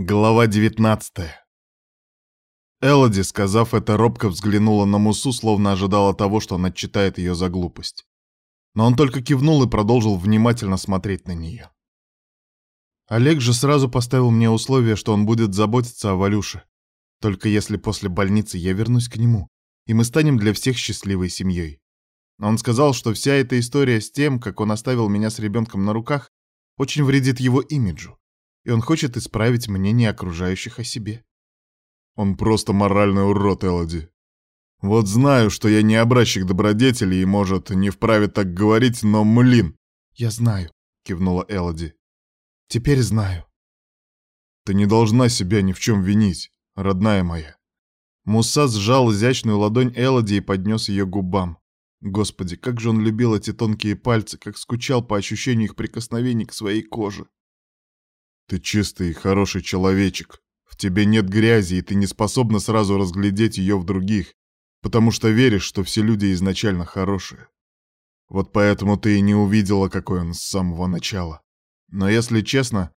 Глава 19 Элоди, сказав это, робко взглянула на Мусу, словно ожидала того, что он отчитает ее за глупость. Но он только кивнул и продолжил внимательно смотреть на нее. Олег же сразу поставил мне условие, что он будет заботиться о Валюше, только если после больницы я вернусь к нему, и мы станем для всех счастливой семьей. Он сказал, что вся эта история с тем, как он оставил меня с ребенком на руках, очень вредит его имиджу и он хочет исправить мнение окружающих о себе. Он просто моральный урод, Элоди. Вот знаю, что я не образчик добродетели и, может, не вправе так говорить, но, млин. Я знаю, кивнула Элоди. Теперь знаю. Ты не должна себя ни в чем винить, родная моя. Муса сжал изящную ладонь Элоди и поднес ее к губам. Господи, как же он любил эти тонкие пальцы, как скучал по ощущению их прикосновений к своей коже. Ты чистый и хороший человечек. В тебе нет грязи, и ты не способна сразу разглядеть ее в других, потому что веришь, что все люди изначально хорошие. Вот поэтому ты и не увидела, какой он с самого начала. Но если честно,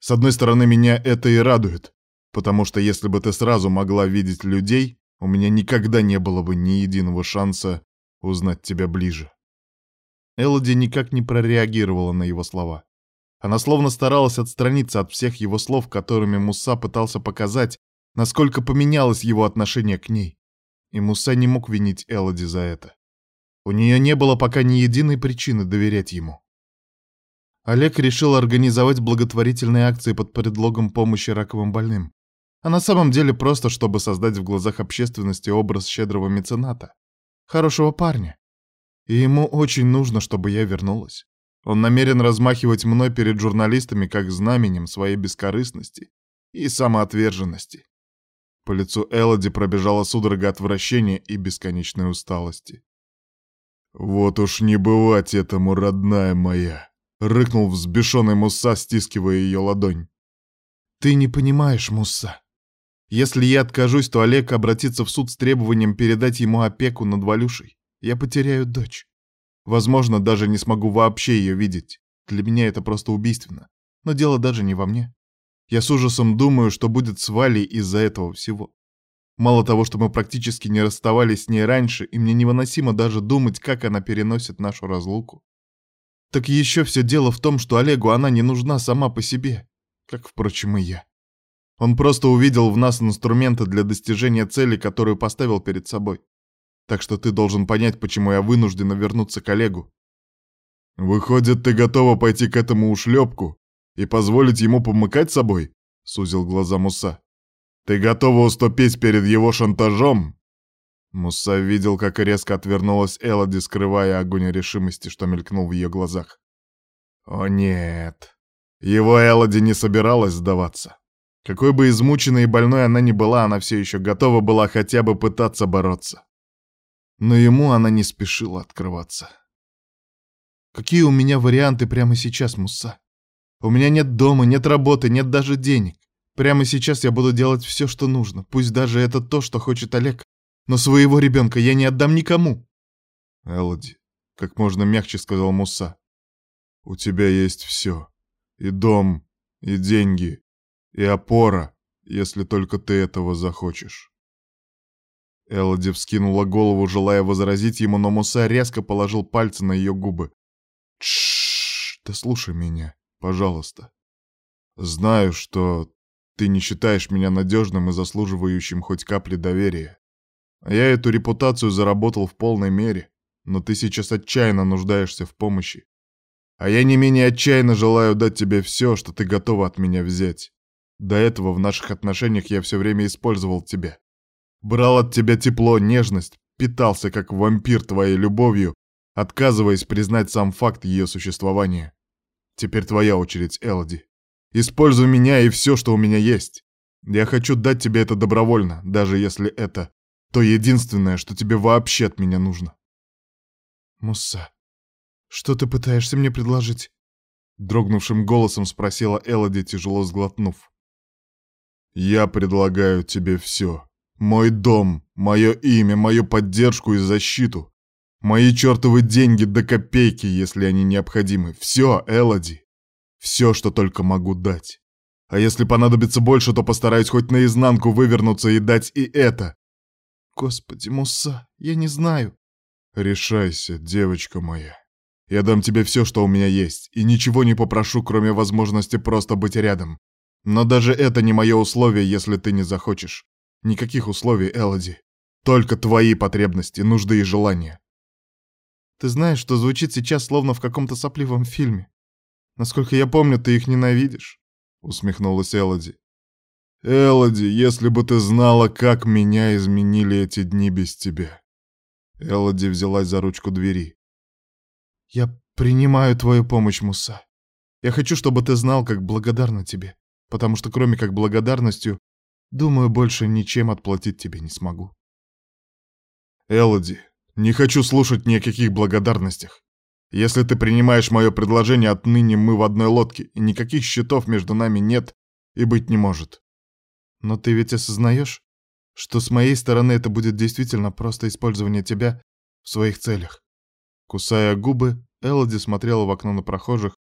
с одной стороны, меня это и радует, потому что если бы ты сразу могла видеть людей, у меня никогда не было бы ни единого шанса узнать тебя ближе. Элоди никак не прореагировала на его слова. Она словно старалась отстраниться от всех его слов, которыми Муса пытался показать, насколько поменялось его отношение к ней. И Муса не мог винить Элоди за это. У нее не было пока ни единой причины доверять ему. Олег решил организовать благотворительные акции под предлогом помощи раковым больным. А на самом деле просто, чтобы создать в глазах общественности образ щедрого мецената. Хорошего парня. И ему очень нужно, чтобы я вернулась. Он намерен размахивать мной перед журналистами как знаменем своей бескорыстности и самоотверженности. По лицу Элоди пробежала судорога отвращения и бесконечной усталости. «Вот уж не бывать этому, родная моя!» — рыкнул взбешенный Муса, стискивая ее ладонь. «Ты не понимаешь, Муса. Если я откажусь, то Олег обратится в суд с требованием передать ему опеку над Валюшей. Я потеряю дочь. Возможно, даже не смогу вообще ее видеть. Для меня это просто убийственно. Но дело даже не во мне. Я с ужасом думаю, что будет с Валей из-за этого всего. Мало того, что мы практически не расставались с ней раньше, и мне невыносимо даже думать, как она переносит нашу разлуку. Так еще все дело в том, что Олегу она не нужна сама по себе, как, впрочем, и я. Он просто увидел в нас инструменты для достижения цели, которую поставил перед собой. Так что ты должен понять, почему я вынуждена вернуться к Олегу. Выходит, ты готова пойти к этому ушлепку и позволить ему помыкать собой? Сузил глаза Муса. Ты готова уступить перед его шантажом? Муса видел, как резко отвернулась Элоди, скрывая огонь решимости, что мелькнул в ее глазах. О нет. Его Элоди не собиралась сдаваться. Какой бы измученной и больной она ни была, она все еще готова была хотя бы пытаться бороться но ему она не спешила открываться. Какие у меня варианты прямо сейчас, Муса? У меня нет дома, нет работы, нет даже денег. Прямо сейчас я буду делать все, что нужно, пусть даже это то, что хочет Олег. Но своего ребенка я не отдам никому. Элоди, как можно мягче сказал Муса. У тебя есть все. И дом, и деньги, и опора, если только ты этого захочешь. Элоди вскинула голову, желая возразить ему, но Муса резко положил пальцы на ее губы. Тш, ты слушай меня, пожалуйста. Знаю, что ты не считаешь меня надежным и заслуживающим хоть капли доверия. Я эту репутацию заработал в полной мере, но ты сейчас отчаянно нуждаешься в помощи. А я не менее отчаянно желаю дать тебе все, что ты готова от меня взять. До этого в наших отношениях я все время использовал тебя. Брал от тебя тепло, нежность, питался как вампир твоей любовью, отказываясь признать сам факт ее существования. Теперь твоя очередь, Элоди. Используй меня и все, что у меня есть. Я хочу дать тебе это добровольно, даже если это то единственное, что тебе вообще от меня нужно. Мусса, что ты пытаешься мне предложить? Дрогнувшим голосом спросила Элоди, тяжело сглотнув. Я предлагаю тебе все. Мой дом, мое имя, мою поддержку и защиту. Мои чертовы деньги до копейки, если они необходимы. Все, Элоди. Все, что только могу дать. А если понадобится больше, то постараюсь хоть наизнанку вывернуться и дать и это. Господи, Муса, я не знаю. Решайся, девочка моя. Я дам тебе все, что у меня есть, и ничего не попрошу, кроме возможности просто быть рядом. Но даже это не мое условие, если ты не захочешь. Никаких условий, Элоди. Только твои потребности, нужды и желания. Ты знаешь, что звучит сейчас словно в каком-то сопливом фильме. Насколько я помню, ты их ненавидишь усмехнулась Элоди. Элоди, если бы ты знала, как меня изменили эти дни без тебя. Элоди взялась за ручку двери. Я принимаю твою помощь, Муса. Я хочу, чтобы ты знал, как благодарна тебе, потому что кроме как благодарностью, думаю, больше ничем отплатить тебе не смогу. Элоди, не хочу слушать ни о каких благодарностях. Если ты принимаешь мое предложение, отныне мы в одной лодке, и никаких счетов между нами нет и быть не может. Но ты ведь осознаешь, что с моей стороны это будет действительно просто использование тебя в своих целях. Кусая губы, Элоди смотрела в окно на прохожих,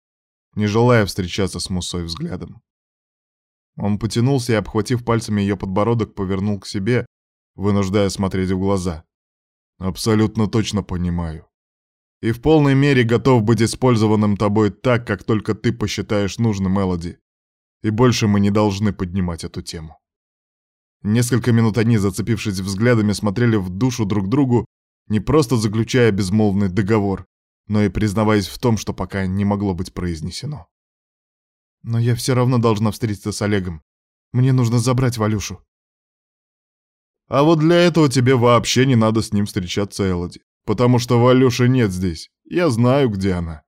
не желая встречаться с Мусой взглядом. Он потянулся и, обхватив пальцами ее подбородок, повернул к себе, вынуждая смотреть в глаза. «Абсолютно точно понимаю и в полной мере готов быть использованным тобой так, как только ты посчитаешь нужным, Мелоди. И больше мы не должны поднимать эту тему. Несколько минут они, зацепившись взглядами, смотрели в душу друг другу, не просто заключая безмолвный договор, но и признаваясь в том, что пока не могло быть произнесено. «Но я все равно должна встретиться с Олегом. Мне нужно забрать Валюшу». «А вот для этого тебе вообще не надо с ним встречаться, Элоди потому что Валюши нет здесь. Я знаю, где она.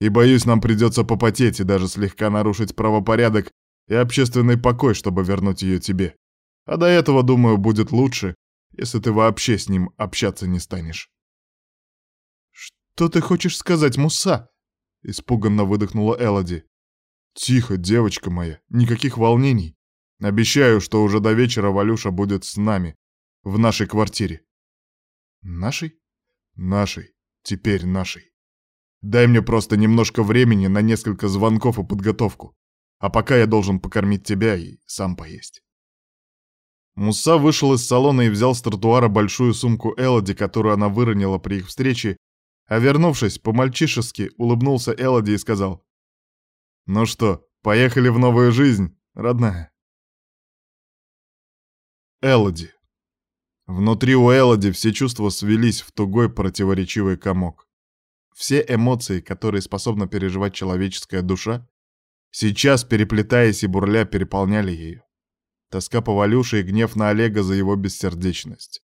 И боюсь, нам придется попотеть и даже слегка нарушить правопорядок и общественный покой, чтобы вернуть ее тебе. А до этого, думаю, будет лучше, если ты вообще с ним общаться не станешь. «Что ты хочешь сказать, Муса?» — испуганно выдохнула Элоди. «Тихо, девочка моя, никаких волнений. Обещаю, что уже до вечера Валюша будет с нами, в нашей квартире». «Нашей?» Нашей. Теперь нашей. Дай мне просто немножко времени на несколько звонков и подготовку. А пока я должен покормить тебя и сам поесть. Муса вышел из салона и взял с тротуара большую сумку Элоди, которую она выронила при их встрече, а вернувшись, по-мальчишески улыбнулся Элоди и сказал, «Ну что, поехали в новую жизнь, родная?» Элоди. Внутри у Элоди все чувства свелись в тугой противоречивый комок. Все эмоции, которые способна переживать человеческая душа, сейчас, переплетаясь и бурля, переполняли ее. Тоска по Валюше и гнев на Олега за его бессердечность.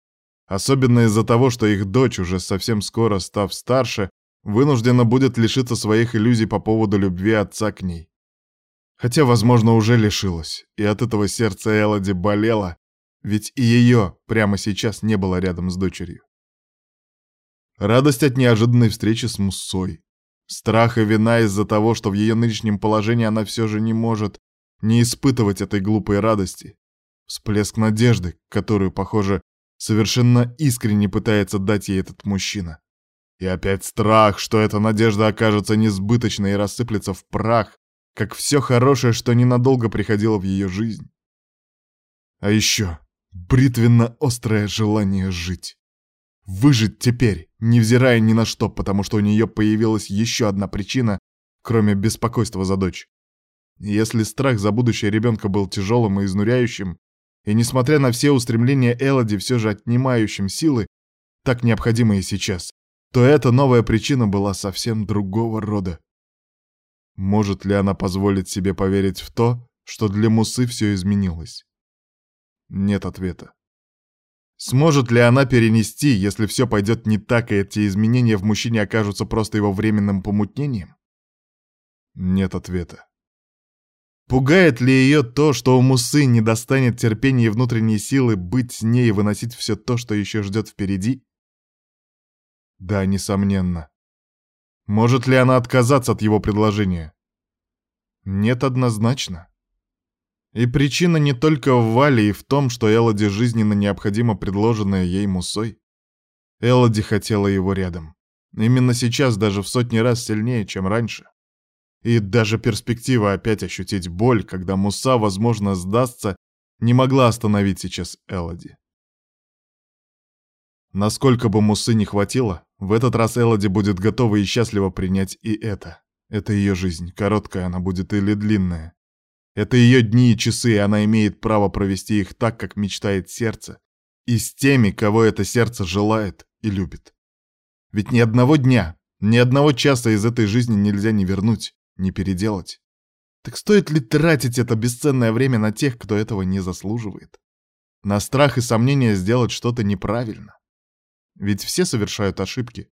Особенно из-за того, что их дочь, уже совсем скоро став старше, вынуждена будет лишиться своих иллюзий по поводу любви отца к ней. Хотя, возможно, уже лишилась, и от этого сердце Элоди болело, ведь и ее прямо сейчас не было рядом с дочерью. Радость от неожиданной встречи с Муссой. Страх и вина из-за того, что в ее нынешнем положении она все же не может не испытывать этой глупой радости. Всплеск надежды, которую, похоже, совершенно искренне пытается дать ей этот мужчина. И опять страх, что эта надежда окажется несбыточной и рассыплется в прах, как все хорошее, что ненадолго приходило в ее жизнь. А еще бритвенно-острое желание жить. Выжить теперь, невзирая ни на что, потому что у нее появилась еще одна причина, кроме беспокойства за дочь. Если страх за будущее ребенка был тяжелым и изнуряющим, и несмотря на все устремления Элоди все же отнимающим силы, так необходимые сейчас, то эта новая причина была совсем другого рода. Может ли она позволить себе поверить в то, что для Мусы все изменилось? Нет ответа. Сможет ли она перенести, если все пойдет не так, и эти изменения в мужчине окажутся просто его временным помутнением? Нет ответа. Пугает ли ее то, что у Мусы не достанет терпения и внутренней силы быть с ней и выносить все то, что еще ждет впереди? Да, несомненно. Может ли она отказаться от его предложения? Нет, однозначно. И причина не только в Вале и в том, что Элоди жизненно необходимо предложенное ей Мусой. Элоди хотела его рядом. Именно сейчас даже в сотни раз сильнее, чем раньше. И даже перспектива опять ощутить боль, когда Муса, возможно, сдастся, не могла остановить сейчас Элоди. Насколько бы Мусы не хватило, в этот раз Элоди будет готова и счастлива принять и это. Это ее жизнь, короткая она будет или длинная. Это ее дни и часы, и она имеет право провести их так, как мечтает сердце, и с теми, кого это сердце желает и любит. Ведь ни одного дня, ни одного часа из этой жизни нельзя ни вернуть, ни переделать. Так стоит ли тратить это бесценное время на тех, кто этого не заслуживает? На страх и сомнение сделать что-то неправильно? Ведь все совершают ошибки.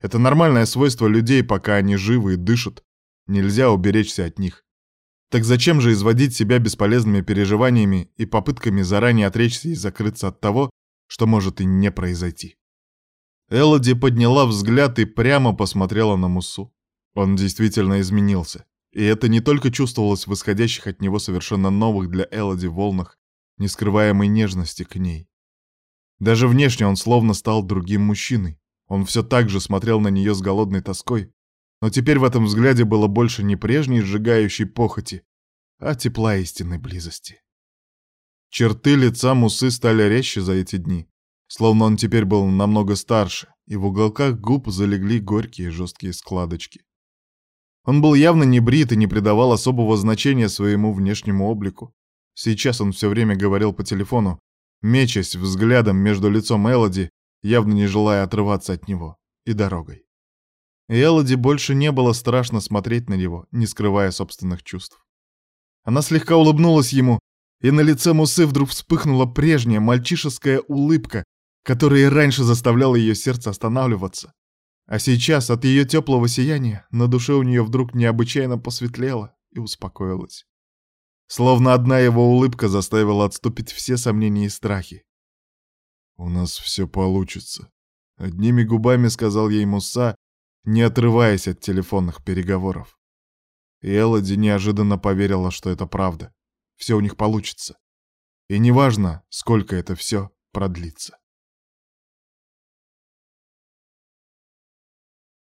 Это нормальное свойство людей, пока они живы и дышат. Нельзя уберечься от них. Так зачем же изводить себя бесполезными переживаниями и попытками заранее отречься и закрыться от того, что может и не произойти? Элоди подняла взгляд и прямо посмотрела на Мусу. Он действительно изменился. И это не только чувствовалось в исходящих от него совершенно новых для Элоди волнах нескрываемой нежности к ней. Даже внешне он словно стал другим мужчиной. Он все так же смотрел на нее с голодной тоской, но теперь в этом взгляде было больше не прежней сжигающей похоти, а тепла истинной близости. Черты лица Мусы стали резче за эти дни, словно он теперь был намного старше, и в уголках губ залегли горькие жесткие складочки. Он был явно не брит и не придавал особого значения своему внешнему облику. Сейчас он все время говорил по телефону, мечась взглядом между лицом Элоди, явно не желая отрываться от него, и дорогой. И Элоди больше не было страшно смотреть на него, не скрывая собственных чувств. Она слегка улыбнулась ему, и на лице Мусы вдруг вспыхнула прежняя мальчишеская улыбка, которая и раньше заставляла ее сердце останавливаться. А сейчас от ее теплого сияния на душе у нее вдруг необычайно посветлело и успокоилось. Словно одна его улыбка заставила отступить все сомнения и страхи. «У нас все получится», — одними губами сказал ей Муса, не отрываясь от телефонных переговоров. И Элоди неожиданно поверила, что это правда. Все у них получится. И неважно, сколько это все продлится.